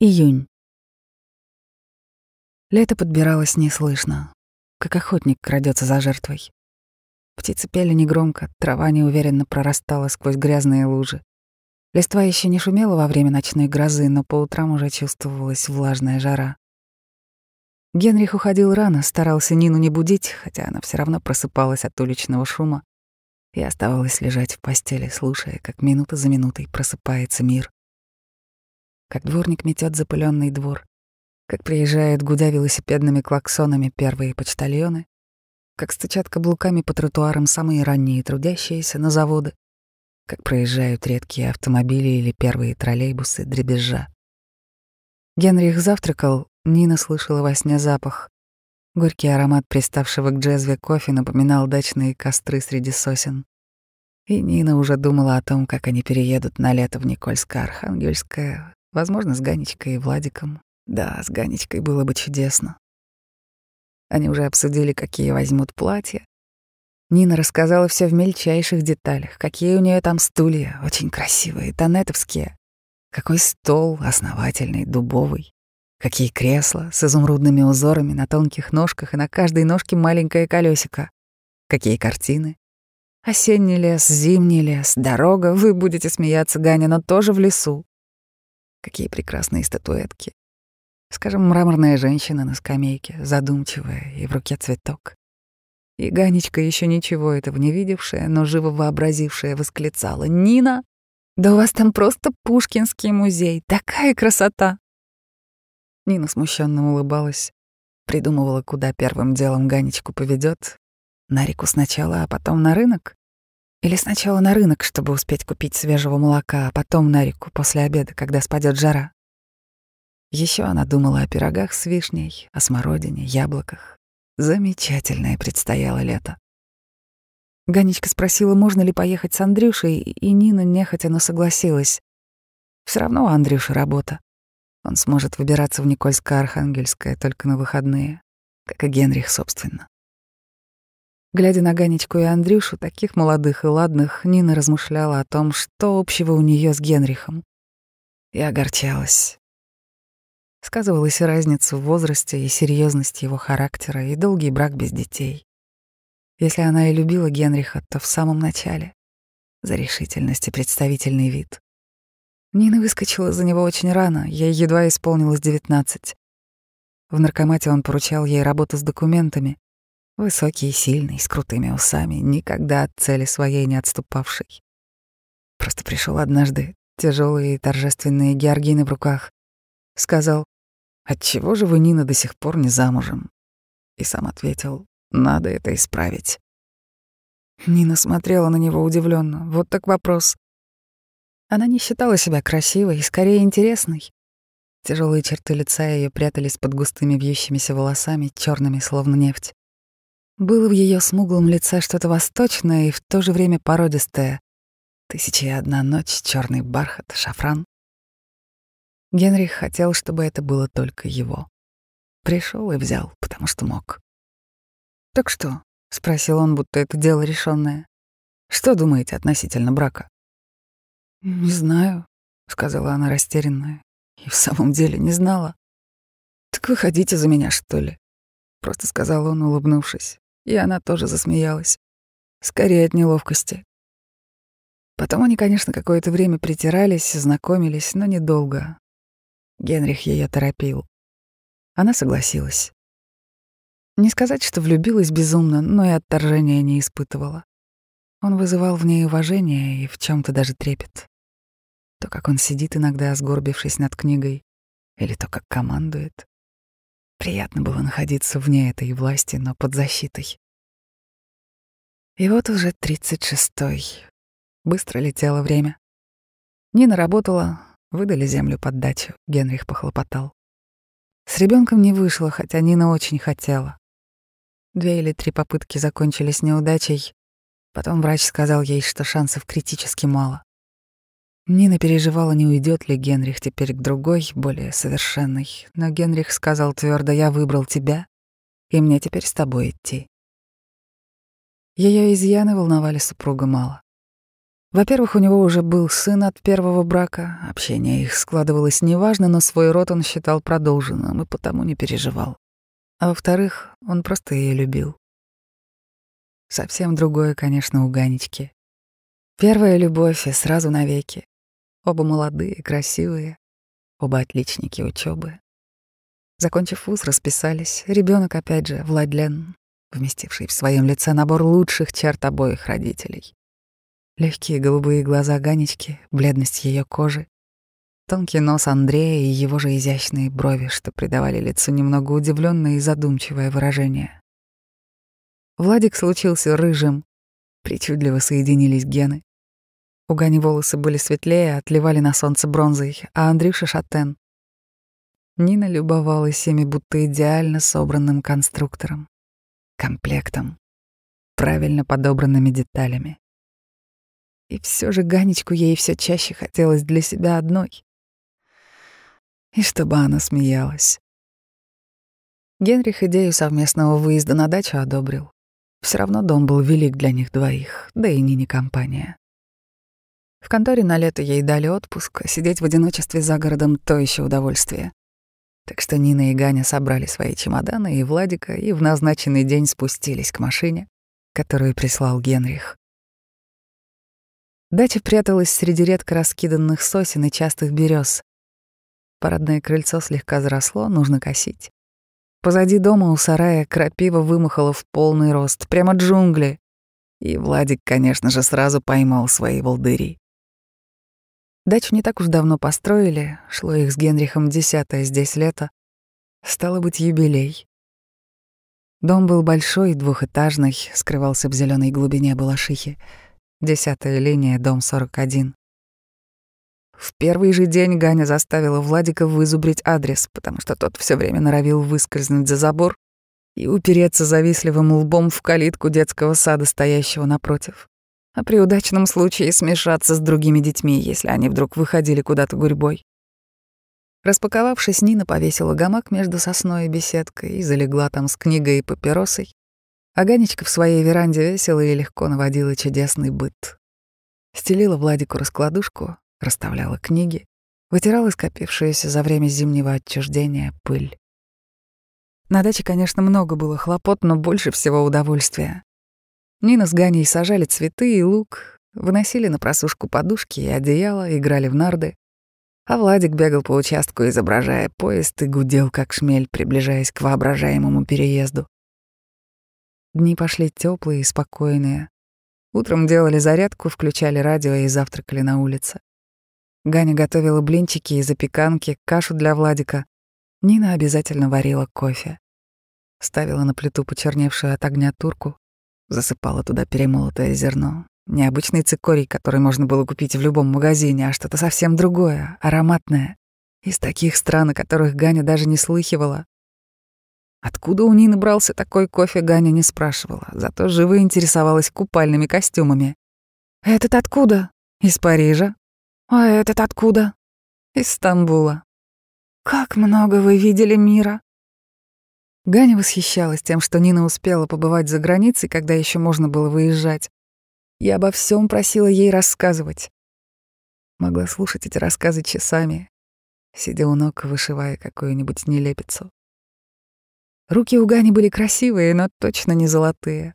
Июнь. Лето подбиралось неслышно, как охотник крадется за жертвой. Птицы пели негромко, трава неуверенно прорастала сквозь грязные лужи. Листва еще не шумела во время ночной грозы, но по утрам уже чувствовалась влажная жара. Генрих уходил рано, старался Нину не будить, хотя она все равно просыпалась от уличного шума и оставалась лежать в постели, слушая, как минута за минутой просыпается мир как дворник метет запыленный двор, как приезжают, гудя велосипедными клаксонами, первые почтальоны, как стучат каблуками по тротуарам самые ранние трудящиеся на заводы, как проезжают редкие автомобили или первые троллейбусы дребезжа. Генрих завтракал, Нина слышала во сне запах. Горький аромат приставшего к джезве кофе напоминал дачные костры среди сосен. И Нина уже думала о том, как они переедут на лето в Никольско-Архангельское, Возможно, с Ганечкой и Владиком. Да, с Ганечкой было бы чудесно. Они уже обсудили, какие возьмут платья. Нина рассказала все в мельчайших деталях, какие у нее там стулья, очень красивые, тонетовские. Какой стол, основательный, дубовый. Какие кресла с изумрудными узорами на тонких ножках и на каждой ножке маленькое колесико. Какие картины. Осенний лес, зимний лес, дорога, вы будете смеяться, Ганя, но тоже в лесу. Какие прекрасные статуэтки. Скажем, мраморная женщина на скамейке, задумчивая, и в руке цветок. И Ганечка, еще ничего этого не видевшая, но живо вообразившая, восклицала. «Нина, да у вас там просто Пушкинский музей! Такая красота!» Нина смущенно улыбалась, придумывала, куда первым делом Ганечку поведет. На реку сначала, а потом на рынок. Или сначала на рынок, чтобы успеть купить свежего молока, а потом на реку после обеда, когда спадет жара. Еще она думала о пирогах с вишней, о смородине, яблоках. Замечательное предстояло лето. Ганечка спросила, можно ли поехать с Андрюшей, и Нина нехотя, но согласилась. Все равно у Андрюши работа. Он сможет выбираться в Никольско-Архангельское только на выходные, как и Генрих, собственно. Глядя на Ганечку и Андрюшу, таких молодых и ладных, Нина размышляла о том, что общего у нее с Генрихом. И огорчалась. Сказывалась и разница в возрасте, и серьезность его характера, и долгий брак без детей. Если она и любила Генриха, то в самом начале, за решительность и представительный вид. Нина выскочила за него очень рано, ей едва исполнилось девятнадцать. В наркомате он поручал ей работу с документами, Высокий и сильный, с крутыми усами, никогда от цели своей не отступавший. Просто пришел однажды, тяжелые и торжественные георгины в руках. Сказал, «Отчего же вы, Нина, до сих пор не замужем?» И сам ответил, «Надо это исправить». Нина смотрела на него удивленно. Вот так вопрос. Она не считала себя красивой, скорее интересной. Тяжелые черты лица ее прятались под густыми вьющимися волосами, черными, словно нефть. Было в ее смуглом лице что-то восточное и в то же время породистое. Тысяча и одна ночь, черный бархат, шафран. Генрих хотел, чтобы это было только его. Пришел и взял, потому что мог. «Так что?» — спросил он, будто это дело решенное. «Что думаете относительно брака?» «Не знаю», — сказала она растерянная. И в самом деле не знала. «Так выходите за меня, что ли?» — просто сказал он, улыбнувшись. И она тоже засмеялась. Скорее от неловкости. Потом они, конечно, какое-то время притирались, знакомились, но недолго. Генрих ее торопил. Она согласилась. Не сказать, что влюбилась безумно, но и отторжения не испытывала. Он вызывал в ней уважение и в чем то даже трепет. То, как он сидит иногда, сгорбившись над книгой, или то, как командует. Приятно было находиться вне этой власти, но под защитой. И вот уже тридцать шестой. Быстро летело время. Нина работала, выдали землю под дачу, Генрих похлопотал. С ребенком не вышло, хотя Нина очень хотела. Две или три попытки закончились неудачей. Потом врач сказал ей, что шансов критически мало. Нина переживала, не уйдет ли Генрих теперь к другой, более совершенной, но Генрих сказал твердо: «Я выбрал тебя, и мне теперь с тобой идти». Ее изъяны волновали супруга мало. Во-первых, у него уже был сын от первого брака, общение их складывалось неважно, но свой род он считал продолженным и потому не переживал. А во-вторых, он просто ее любил. Совсем другое, конечно, у Ганечки. Первая любовь и сразу навеки. Оба молодые, красивые, оба отличники учебы. Закончив вуз, расписались. Ребенок опять же, Владлен, вместивший в своем лице набор лучших черт обоих родителей. Легкие голубые глаза Ганечки, бледность ее кожи, тонкий нос Андрея и его же изящные брови, что придавали лицу немного удивленное и задумчивое выражение. Владик случился рыжим, причудливо соединились гены. У Гани волосы были светлее, отливали на солнце бронзой, а Андрюша — шатен. Нина любовалась ими будто идеально собранным конструктором, комплектом, правильно подобранными деталями. И все же Ганечку ей все чаще хотелось для себя одной. И чтобы она смеялась. Генрих идею совместного выезда на дачу одобрил. Все равно дом был велик для них двоих, да и не компания. В конторе на лето ей дали отпуск, а сидеть в одиночестве за городом — то еще удовольствие. Так что Нина и Ганя собрали свои чемоданы и Владика и в назначенный день спустились к машине, которую прислал Генрих. Дача пряталась среди редко раскиданных сосен и частых берез. Парадное крыльцо слегка заросло, нужно косить. Позади дома у сарая крапива вымахала в полный рост, прямо джунгли. И Владик, конечно же, сразу поймал свои волдыри. Дачу не так уж давно построили, шло их с Генрихом десятое здесь лето. Стало быть, юбилей. Дом был большой, двухэтажный, скрывался в зеленой глубине Балашихи. Десятая линия, дом 41. В первый же день Ганя заставила Владика вызубрить адрес, потому что тот все время норовил выскользнуть за забор и упереться завистливым лбом в калитку детского сада, стоящего напротив. А при удачном случае смешаться с другими детьми, если они вдруг выходили куда-то гурьбой. Распаковавшись, Нина повесила гамак между сосной и беседкой и залегла там с книгой и папиросой. А Ганечка в своей веранде весело и легко наводила чудесный быт. Стелила Владику раскладушку, расставляла книги, вытирала скопившуюся за время зимнего отчуждения пыль. На даче, конечно, много было хлопот, но больше всего удовольствия. Нина с Ганей сажали цветы и лук, выносили на просушку подушки и одеяло, играли в нарды. А Владик бегал по участку, изображая поезд, и гудел, как шмель, приближаясь к воображаемому переезду. Дни пошли теплые и спокойные. Утром делали зарядку, включали радио и завтракали на улице. Ганя готовила блинчики и запеканки, кашу для Владика. Нина обязательно варила кофе. Ставила на плиту почерневшую от огня турку, засыпала туда перемолотое зерно. Необычный цикорий, который можно было купить в любом магазине, а что-то совсем другое, ароматное. Из таких стран, о которых Ганя даже не слыхивала. Откуда у Нины брался такой кофе, Ганя не спрашивала, зато живо интересовалась купальными костюмами. «Этот откуда?» «Из Парижа», «А этот откуда?» «Из Стамбула». «Как много вы видели мира!» Ганя восхищалась тем, что Нина успела побывать за границей, когда еще можно было выезжать. Я обо всем просила ей рассказывать. Могла слушать эти рассказы часами, сидя у ног, вышивая какую-нибудь нелепицу. Руки у Гани были красивые, но точно не золотые.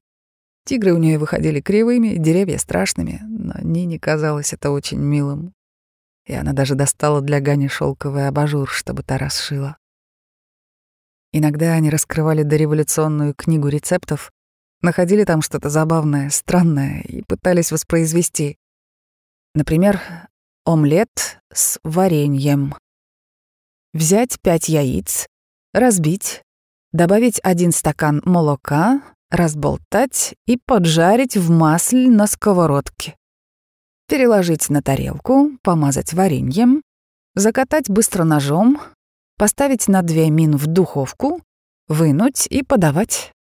Тигры у нее выходили кривыми, деревья страшными, но Нине казалось это очень милым и она даже достала для Гани шелковый абажур, чтобы та расшила. Иногда они раскрывали дореволюционную книгу рецептов, находили там что-то забавное, странное и пытались воспроизвести. Например, омлет с вареньем. Взять пять яиц, разбить, добавить один стакан молока, разболтать и поджарить в масле на сковородке переложить на тарелку, помазать вареньем, закатать быстро ножом, поставить на две мин в духовку, вынуть и подавать.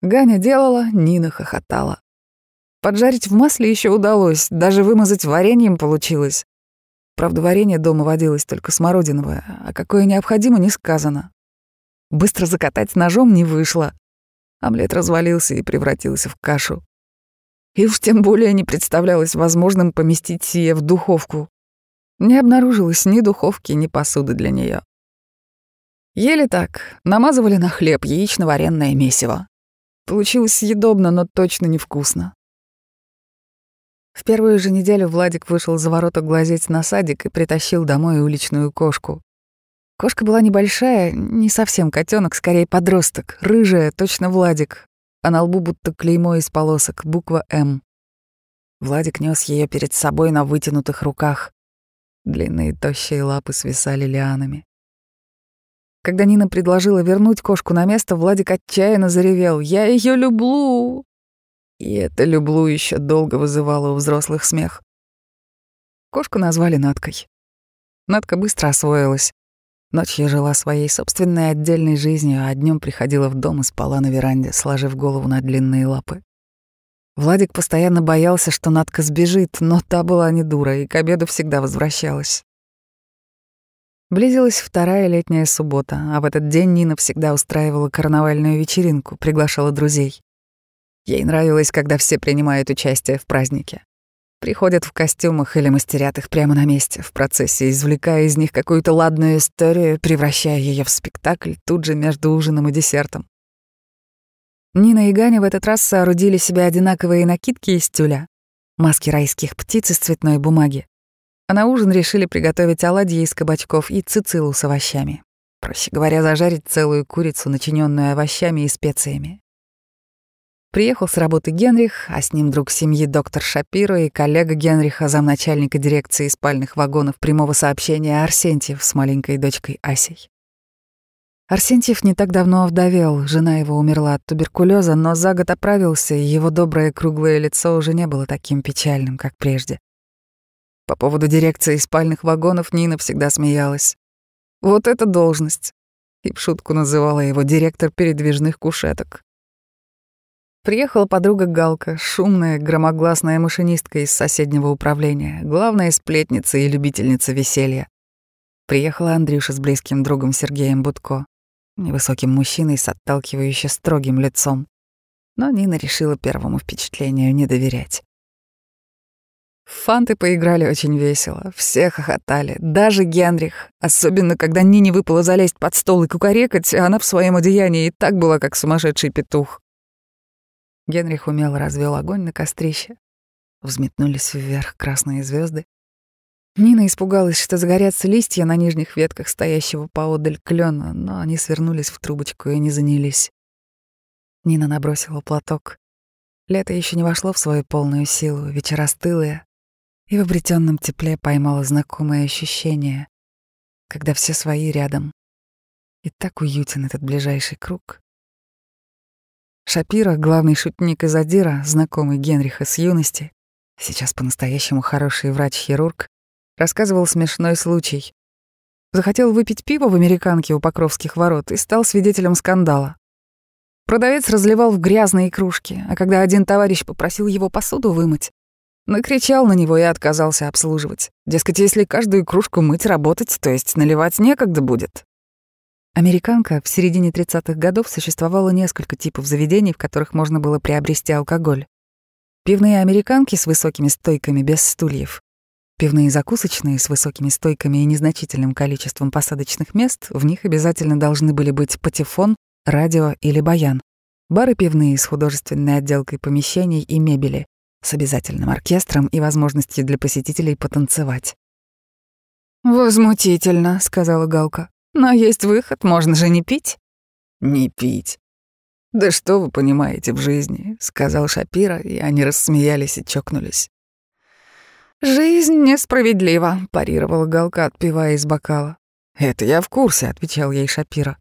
Ганя делала, Нина хохотала. Поджарить в масле еще удалось, даже вымазать вареньем получилось. Правда, варенье дома водилось только смородиновое, а какое необходимо, не сказано. Быстро закатать ножом не вышло. Омлет развалился и превратился в кашу. и уж тем более не представлялось возможным поместить сие в духовку. Не обнаружилось ни духовки, ни посуды для нее. Еле так, намазывали на хлеб яично-варенное месиво. Получилось съедобно, но точно невкусно. В первую же неделю Владик вышел за ворота глазеть на садик и притащил домой уличную кошку. Кошка была небольшая, не совсем котенок, скорее подросток, рыжая, точно Владик, а на лбу будто клеймо из полосок, буква «М». Владик нес ее перед собой на вытянутых руках. Длинные тощие лапы свисали лианами. Когда Нина предложила вернуть кошку на место, Владик отчаянно заревел «Я ее люблю!» И это «люблю» еще долго вызывало у взрослых смех. Кошку назвали Наткой. Натка быстро освоилась. Ночью жила своей собственной отдельной жизнью, а днем приходила в дом и спала на веранде, сложив голову на длинные лапы. Владик постоянно боялся, что Натка сбежит, но та была не дура и к обеду всегда возвращалась. Близилась вторая летняя суббота, а в этот день Нина всегда устраивала карнавальную вечеринку, приглашала друзей. Ей нравилось, когда все принимают участие в празднике. Приходят в костюмах или мастерят их прямо на месте, в процессе, извлекая из них какую-то ладную историю, превращая ее в спектакль тут же между ужином и десертом. Нина и Ганя в этот раз соорудили себе одинаковые накидки из тюля, маски райских птиц из цветной бумаги, а на ужин решили приготовить оладьи из кабачков и цицилу с овощами. Проще говоря, зажарить целую курицу, начиненную овощами и специями. Приехал с работы Генрих, а с ним друг семьи доктор Шапиро и коллега Генриха, замначальника дирекции спальных вагонов прямого сообщения Арсентьев с маленькой дочкой Асей. Арсентьев не так давно овдовел, жена его умерла от туберкулеза, но за год оправился, и его доброе круглое лицо уже не было таким печальным, как прежде. По поводу дирекции спальных вагонов Нина всегда смеялась. Вот это должность. И в шутку называла его директор передвижных кушеток. Приехала подруга Галка, шумная, громогласная машинистка из соседнего управления, главная сплетница и любительница веселья. Приехала Андрюша с близким другом Сергеем Будко, невысоким мужчиной с отталкивающе строгим лицом. Но Нина решила первому впечатлению не доверять. Фанты поиграли очень весело, все хохотали, даже Генрих, особенно когда Нине выпало залезть под стол и кукарекать, а она в своем одеянии и так была, как сумасшедший петух. Генрих умело развел огонь на кострище. Взметнулись вверх красные звезды. Нина испугалась, что загорятся листья на нижних ветках стоящего поодаль клена, но они свернулись в трубочку и не занялись. Нина набросила платок. Лето еще не вошло в свою полную силу, вечера стылые, и в обретенном тепле поймала знакомое ощущение, когда все свои рядом. И так уютен этот ближайший круг. Шапира, главный шутник из Адира, знакомый Генриха с юности, сейчас по-настоящему хороший врач-хирург, рассказывал смешной случай. Захотел выпить пиво в американке у Покровских ворот и стал свидетелем скандала. Продавец разливал в грязные кружки, а когда один товарищ попросил его посуду вымыть, Накричал на него и отказался обслуживать. Дескать, если каждую кружку мыть, работать, то есть наливать некогда будет. Американка в середине 30-х годов существовало несколько типов заведений, в которых можно было приобрести алкоголь. Пивные американки с высокими стойками без стульев. Пивные закусочные с высокими стойками и незначительным количеством посадочных мест, в них обязательно должны были быть патефон, радио или баян. Бары пивные с художественной отделкой помещений и мебели с обязательным оркестром и возможностью для посетителей потанцевать. «Возмутительно», — сказала Галка. «Но есть выход, можно же не пить». «Не пить. Да что вы понимаете в жизни», — сказал Шапира, и они рассмеялись и чокнулись. «Жизнь несправедлива», — парировала Галка, отпивая из бокала. «Это я в курсе», — отвечал ей Шапира.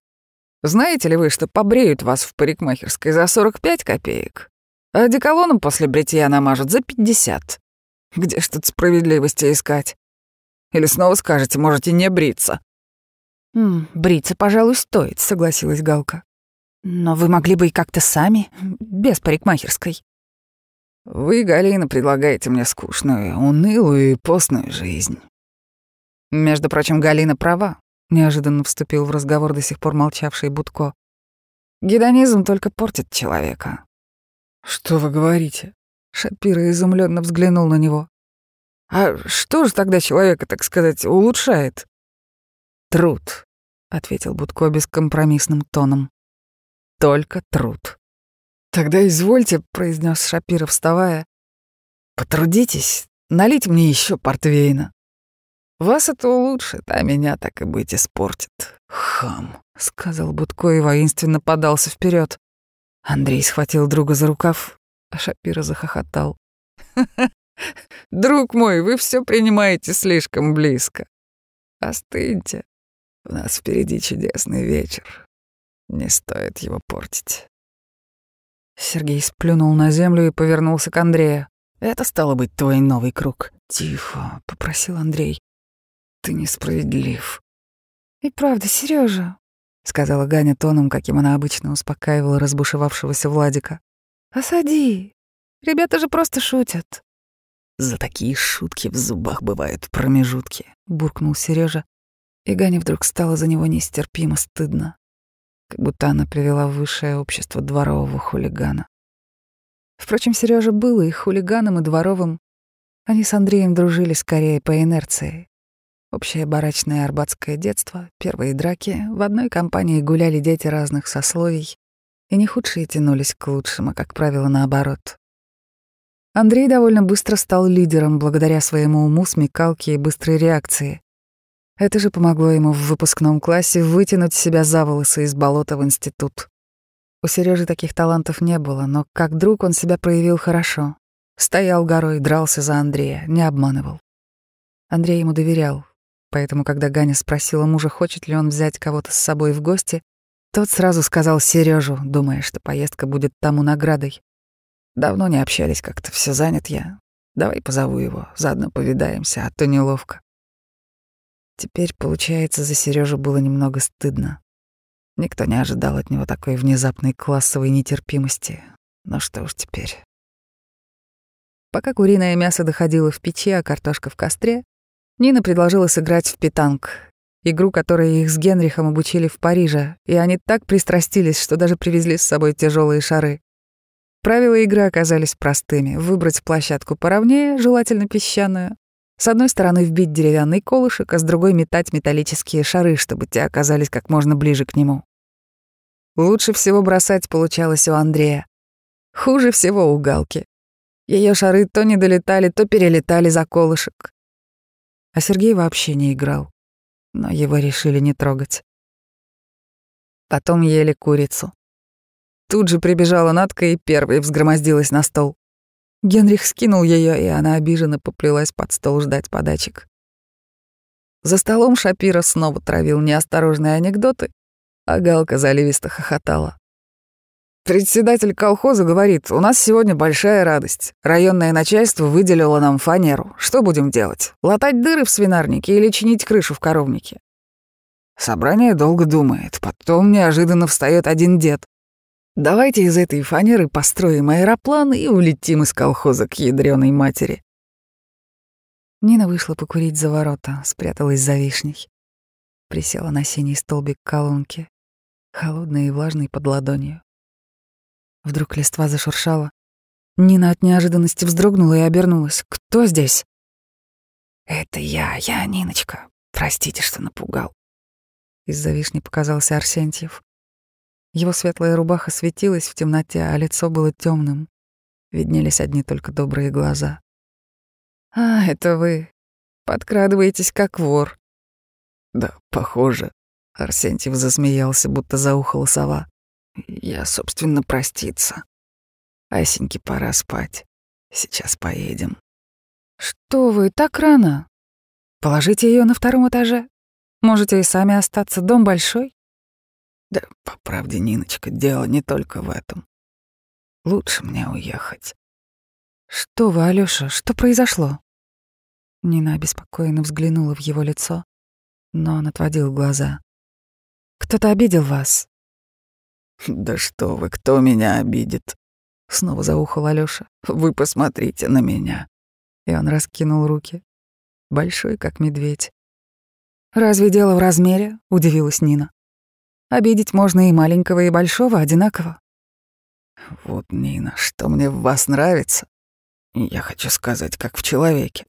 «Знаете ли вы, что побреют вас в парикмахерской за 45 копеек, а одеколоном после бритья намажут за пятьдесят. Где ж тут справедливости искать? Или снова скажете, можете не бриться?» «М, «Бриться, пожалуй, стоит», — согласилась Галка. «Но вы могли бы и как-то сами, без парикмахерской». «Вы, Галина, предлагаете мне скучную, унылую и постную жизнь». Между прочим, Галина права, — неожиданно вступил в разговор до сих пор молчавший Будко. «Гедонизм только портит человека. «Что вы говорите? Шапира изумленно взглянул на него. «А что же тогда человека, так сказать, улучшает?» «Труд», — ответил Будко бескомпромиссным тоном. «Только труд». «Тогда извольте», — произнес Шапира, вставая. «Потрудитесь, налить мне еще портвейна. Вас это улучшит, а меня так и быть испортит. Хам», — сказал Будко и воинственно подался вперед. Андрей схватил друга за рукав, а Шапира захохотал. «Друг мой, вы все принимаете слишком близко. Остыньте. У нас впереди чудесный вечер. Не стоит его портить. Сергей сплюнул на землю и повернулся к Андрею. «Это стало быть твой новый круг». «Тихо», — попросил Андрей. «Ты несправедлив». «И правда, Сережа, сказала Ганя тоном, каким она обычно успокаивала разбушевавшегося Владика. «Осади. Ребята же просто шутят». «За такие шутки в зубах бывают промежутки», — буркнул Сережа, и Гане вдруг стало за него нестерпимо стыдно, как будто она привела в высшее общество дворового хулигана. Впрочем, Сережа был и хулиганом, и дворовым. Они с Андреем дружили скорее по инерции. Общее барачное арбатское детство, первые драки, в одной компании гуляли дети разных сословий, и не худшие тянулись к лучшим, а, как правило, наоборот. Андрей довольно быстро стал лидером благодаря своему уму, смекалке и быстрой реакции. Это же помогло ему в выпускном классе вытянуть себя за волосы из болота в институт. У Сережи таких талантов не было, но как друг он себя проявил хорошо. Стоял горой, дрался за Андрея, не обманывал. Андрей ему доверял, поэтому, когда Ганя спросила мужа, хочет ли он взять кого-то с собой в гости, тот сразу сказал Сережу, думая, что поездка будет тому наградой. Давно не общались как-то, все занят я. Давай позову его, заодно повидаемся, а то неловко. Теперь, получается, за Сережу было немного стыдно. Никто не ожидал от него такой внезапной классовой нетерпимости. Но что уж теперь. Пока куриное мясо доходило в печи, а картошка в костре, Нина предложила сыграть в питанг, игру, которой их с Генрихом обучили в Париже, и они так пристрастились, что даже привезли с собой тяжелые шары. Правила игры оказались простыми. Выбрать площадку поровнее, желательно песчаную, с одной стороны вбить деревянный колышек, а с другой метать металлические шары, чтобы те оказались как можно ближе к нему. Лучше всего бросать получалось у Андрея. Хуже всего у Галки. Ее шары то не долетали, то перелетали за колышек. А Сергей вообще не играл. Но его решили не трогать. Потом ели курицу. Тут же прибежала Натка и первой взгромоздилась на стол. Генрих скинул ее, и она обиженно поплелась под стол ждать подачек. За столом Шапира снова травил неосторожные анекдоты, а Галка заливисто хохотала. Председатель колхоза говорит, у нас сегодня большая радость. Районное начальство выделило нам фанеру. Что будем делать? Латать дыры в свинарнике или чинить крышу в коровнике? Собрание долго думает. Потом неожиданно встает один дед. Давайте из этой фанеры построим аэроплан и улетим из колхоза к ядреной матери. Нина вышла покурить за ворота, спряталась за вишней. Присела на синий столбик колонки, холодный и влажный под ладонью. Вдруг листва зашуршала. Нина от неожиданности вздрогнула и обернулась. «Кто здесь?» «Это я, я Ниночка. Простите, что напугал». Из-за вишни показался Арсентьев. Его светлая рубаха светилась в темноте, а лицо было темным. Виднелись одни только добрые глаза. «А, это вы. Подкрадываетесь, как вор». «Да, похоже». Арсентьев засмеялся, будто заухала сова. «Я, собственно, проститься. Асеньке пора спать. Сейчас поедем». «Что вы, так рано? Положите ее на втором этаже. Можете и сами остаться, дом большой». Да, по правде, Ниночка, дело не только в этом. Лучше мне уехать. Что вы, Алёша, что произошло? Нина обеспокоенно взглянула в его лицо, но он отводил глаза. Кто-то обидел вас? Да что вы, кто меня обидит? Снова заухал Алёша. Вы посмотрите на меня. И он раскинул руки. Большой, как медведь. «Разве дело в размере?» — удивилась Нина. Обидеть можно и маленького, и большого одинаково. Вот, Нина, что мне в вас нравится, Я хочу сказать, как в человеке.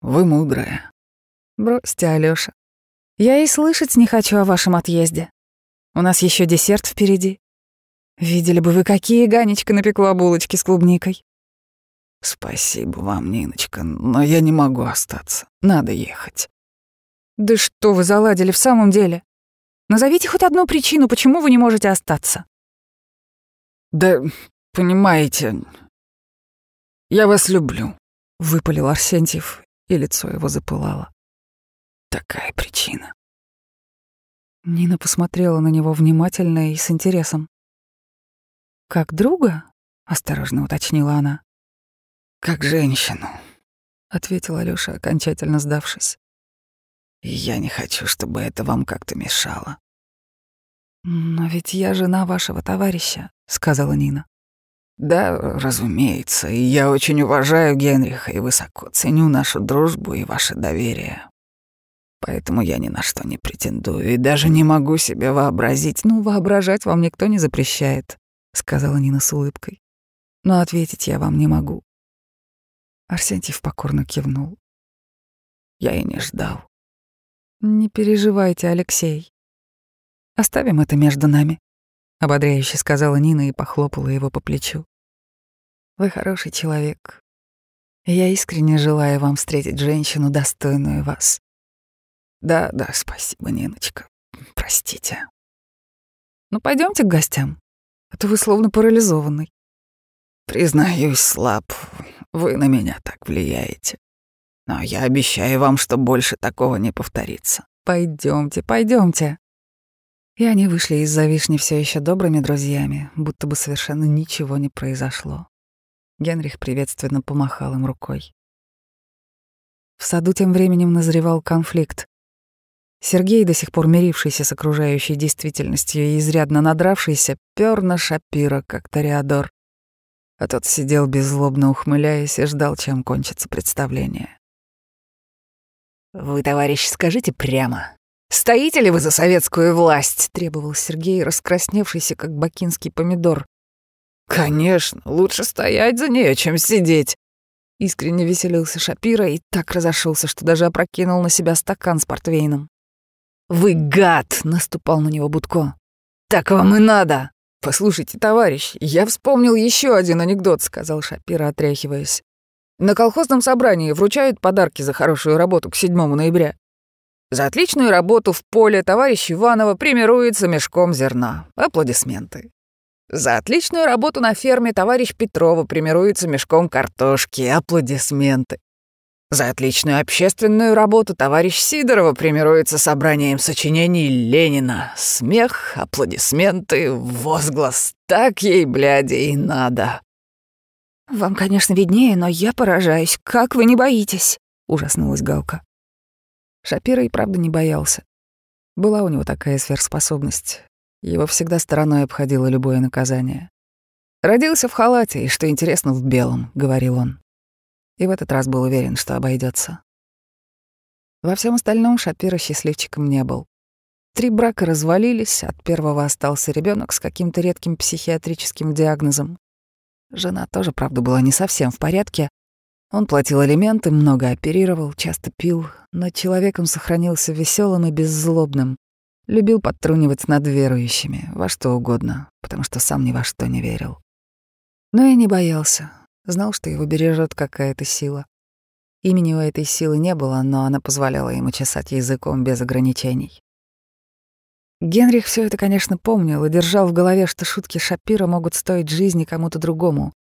Вы мудрая. Бросьте, Алёша. Я и слышать не хочу о вашем отъезде. У нас еще десерт впереди. Видели бы вы, какие Ганечка напекла булочки с клубникой. Спасибо вам, Ниночка, но я не могу остаться. Надо ехать. Да что вы заладили в самом деле? Назовите хоть одну причину, почему вы не можете остаться. Да, понимаете, я вас люблю, выпалил Арсентьев и лицо его запылало. Такая причина. Нина посмотрела на него внимательно и с интересом. «Как друга?» — осторожно уточнила она. «Как женщину», — ответил Алёша, окончательно сдавшись. «Я не хочу, чтобы это вам как-то мешало». «Но ведь я жена вашего товарища», — сказала Нина. Да, разумеется, и я очень уважаю Генриха и высоко ценю нашу дружбу и ваше доверие. Поэтому я ни на что не претендую и даже не могу себе вообразить. Ну, воображать вам никто не запрещает, сказала Нина с улыбкой. Но ответить я вам не могу. Арсентьев покорно кивнул. Я и не ждал. Не переживайте, Алексей. Оставим это между нами ободряюще сказала Нина и похлопала его по плечу. Вы хороший человек. Я искренне желаю вам встретить женщину, достойную вас. Да, да, спасибо, Ниночка. Простите. Ну, пойдемте к гостям, а то вы словно парализованный. Признаюсь, слаб, вы на меня так влияете. Но я обещаю вам, что больше такого не повторится. Пойдемте, пойдемте. И они вышли из-за вишни все еще добрыми друзьями, будто бы совершенно ничего не произошло. Генрих приветственно помахал им рукой. В саду тем временем назревал конфликт. Сергей, до сих пор мирившийся с окружающей действительностью и изрядно надравшийся, пёр на Шапира, как Тореадор. А тот сидел беззлобно ухмыляясь и ждал, чем кончится представление. «Вы, товарищ, скажите прямо, «Стоите ли вы за советскую власть?» — требовал Сергей, раскрасневшийся, как бакинский помидор. «Конечно, лучше стоять за нее, чем сидеть!» Искренне веселился Шапира и так разошелся, что даже опрокинул на себя стакан с портвейном. «Вы гад!» — наступал на него Будко. «Так вам и надо!» «Послушайте, товарищ, я вспомнил еще один анекдот», — сказал Шапира, отряхиваясь. «На колхозном собрании вручают подарки за хорошую работу к 7 ноября. За отличную работу в поле товарищ Иванова премируется мешком зерна. Аплодисменты. За отличную работу на ферме товарищ Петрова премируется мешком картошки. Аплодисменты. За отличную общественную работу товарищ Сидорова премируется собранием сочинений Ленина. Смех, аплодисменты, возглас. Так ей, бляди, и надо. «Вам, конечно, виднее, но я поражаюсь. Как вы не боитесь?» — ужаснулась Галка. Шапира и правда не боялся. Была у него такая сверхспособность. Его всегда стороной обходило любое наказание. «Родился в халате, и, что интересно, в белом», — говорил он. И в этот раз был уверен, что обойдется. Во всем остальном Шапира счастливчиком не был. Три брака развалились, от первого остался ребенок с каким-то редким психиатрическим диагнозом. Жена тоже, правда, была не совсем в порядке, он платил алименты, много оперировал, часто пил, но человеком сохранился веселым и беззлобным. Любил подтрунивать над верующими, во что угодно, потому что сам ни во что не верил. Но и не боялся, знал, что его бережет какая-то сила. Имени у этой силы не было, но она позволяла ему чесать языком без ограничений. Генрих все это, конечно, помнил и держал в голове, что шутки Шапира могут стоить жизни кому-то другому,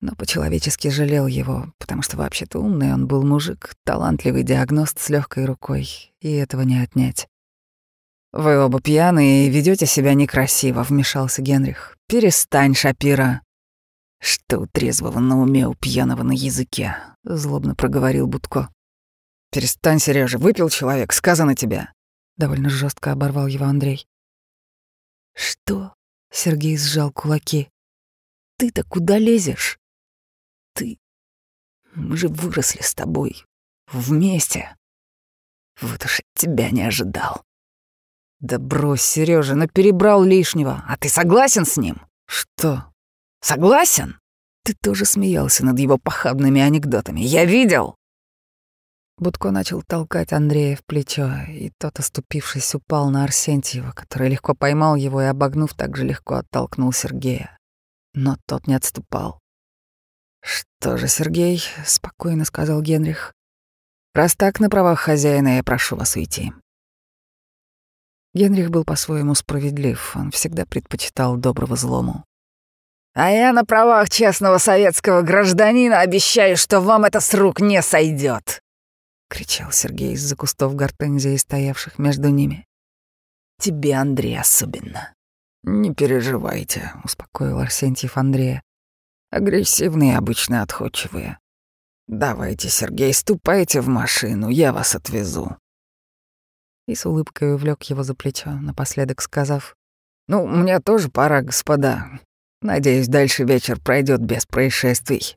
но по-человечески жалел его, потому что вообще-то умный он был мужик, талантливый диагност с легкой рукой, и этого не отнять. «Вы оба пьяные и ведете себя некрасиво», — вмешался Генрих. «Перестань, Шапира». «Что трезвого на уме у пьяного на языке?» — злобно проговорил Будко. «Перестань, Сережа, выпил человек, сказано тебе». Довольно жестко оборвал его Андрей. «Что?» — Сергей сжал кулаки. «Ты-то куда лезешь?» ты. Мы же выросли с тобой. Вместе. Вот уж тебя не ожидал. Да брось, Сережа, но перебрал лишнего. А ты согласен с ним? Что? Согласен? ты тоже смеялся над его похабными анекдотами. Я видел!» Будко начал толкать Андрея в плечо, и тот, оступившись, упал на Арсентьева, который легко поймал его и, обогнув, так же легко оттолкнул Сергея. Но тот не отступал. «Что же, Сергей», — спокойно сказал Генрих, — «раз так на правах хозяина, я прошу вас уйти». Генрих был по-своему справедлив, он всегда предпочитал доброго злому. «А я на правах честного советского гражданина обещаю, что вам это с рук не сойдет. — кричал Сергей из-за кустов гортензии, стоявших между ними. «Тебе, Андрей, особенно». «Не переживайте», — успокоил Арсентьев Андрея. «Агрессивные обычно отходчивые. Давайте, Сергей, ступайте в машину, я вас отвезу». И с улыбкой увлек его за плечо, напоследок сказав, «Ну, мне тоже пора, господа. Надеюсь, дальше вечер пройдет без происшествий».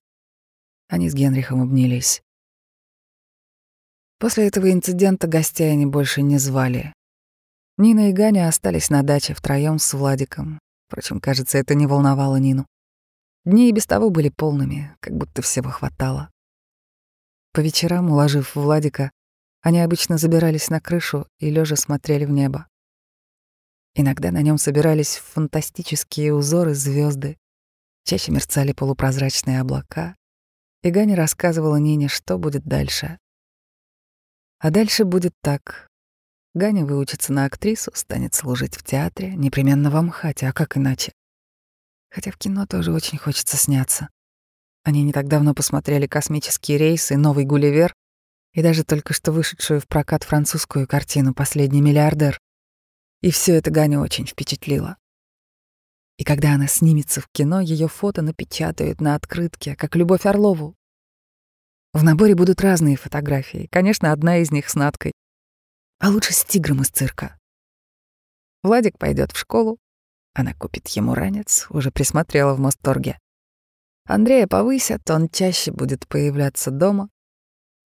Они с Генрихом обнялись. После этого инцидента гостей они больше не звали. Нина и Ганя остались на даче втроем с Владиком. Впрочем, кажется, это не волновало Нину. Дни и без того были полными, как будто всего хватало. По вечерам, уложив Владика, они обычно забирались на крышу и лежа смотрели в небо. Иногда на нем собирались фантастические узоры звезды, чаще мерцали полупрозрачные облака, и Ганя рассказывала Нине, что будет дальше. А дальше будет так. Ганя выучится на актрису, станет служить в театре, непременно в Амхате, а как иначе? Хотя в кино тоже очень хочется сняться. Они не так давно посмотрели «Космический рейс» и «Новый Гулливер», и даже только что вышедшую в прокат французскую картину «Последний миллиардер». И все это Ганю очень впечатлило. И когда она снимется в кино, ее фото напечатают на открытке, как Любовь Орлову. В наборе будут разные фотографии. Конечно, одна из них с Надкой. А лучше с тигром из цирка. Владик пойдет в школу. Она купит ему ранец, уже присмотрела в Мосторге. Андрея повысят, он чаще будет появляться дома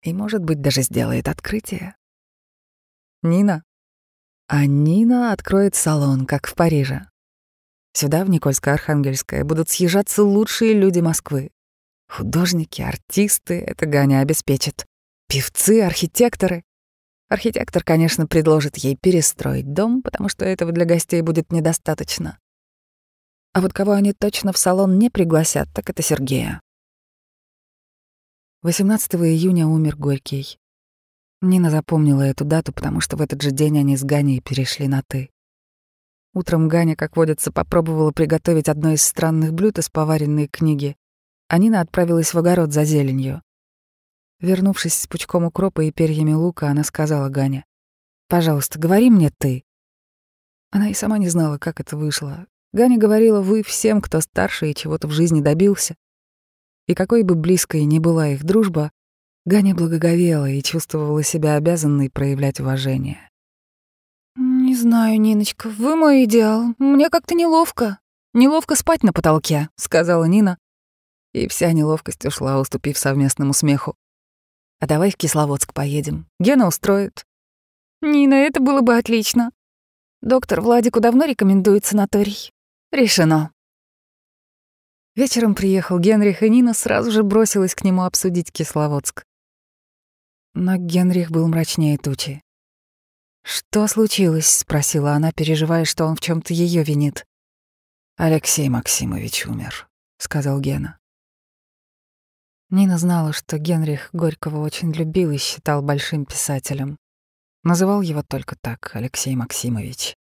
и, может быть, даже сделает открытие. Нина. А Нина откроет салон, как в Париже. Сюда, в Никольско-Архангельское, будут съезжаться лучшие люди Москвы. Художники, артисты — это Ганя обеспечит. Певцы, архитекторы. Архитектор, конечно, предложит ей перестроить дом, потому что этого для гостей будет недостаточно. А вот кого они точно в салон не пригласят, так это Сергея. 18 июня умер Горький. Нина запомнила эту дату, потому что в этот же день они с Ганей перешли на «ты». Утром Ганя, как водится, попробовала приготовить одно из странных блюд из поваренной книги а Нина отправилась в огород за зеленью. Вернувшись с пучком укропа и перьями лука, она сказала Гане, «Пожалуйста, говори мне ты». Она и сама не знала, как это вышло. Ганя говорила «вы» всем, кто старше и чего-то в жизни добился. И какой бы близкой ни была их дружба, Ганя благоговела и чувствовала себя обязанной проявлять уважение. «Не знаю, Ниночка, вы мой идеал. Мне как-то неловко. Неловко спать на потолке», — сказала Нина, и вся неловкость ушла, уступив совместному смеху. «А давай в Кисловодск поедем. Гена устроит». «Нина, это было бы отлично. Доктор Владику давно рекомендует санаторий. Решено». Вечером приехал Генрих, и Нина сразу же бросилась к нему обсудить Кисловодск. Но Генрих был мрачнее тучи. «Что случилось?» — спросила она, переживая, что он в чем то ее винит. «Алексей Максимович умер», — сказал Гена. Нина знала, что Генрих Горького очень любил и считал большим писателем. Называл его только так, Алексей Максимович.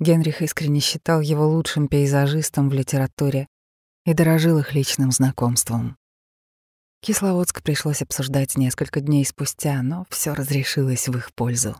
Генрих искренне считал его лучшим пейзажистом в литературе и дорожил их личным знакомством. Кисловодск пришлось обсуждать несколько дней спустя, но все разрешилось в их пользу.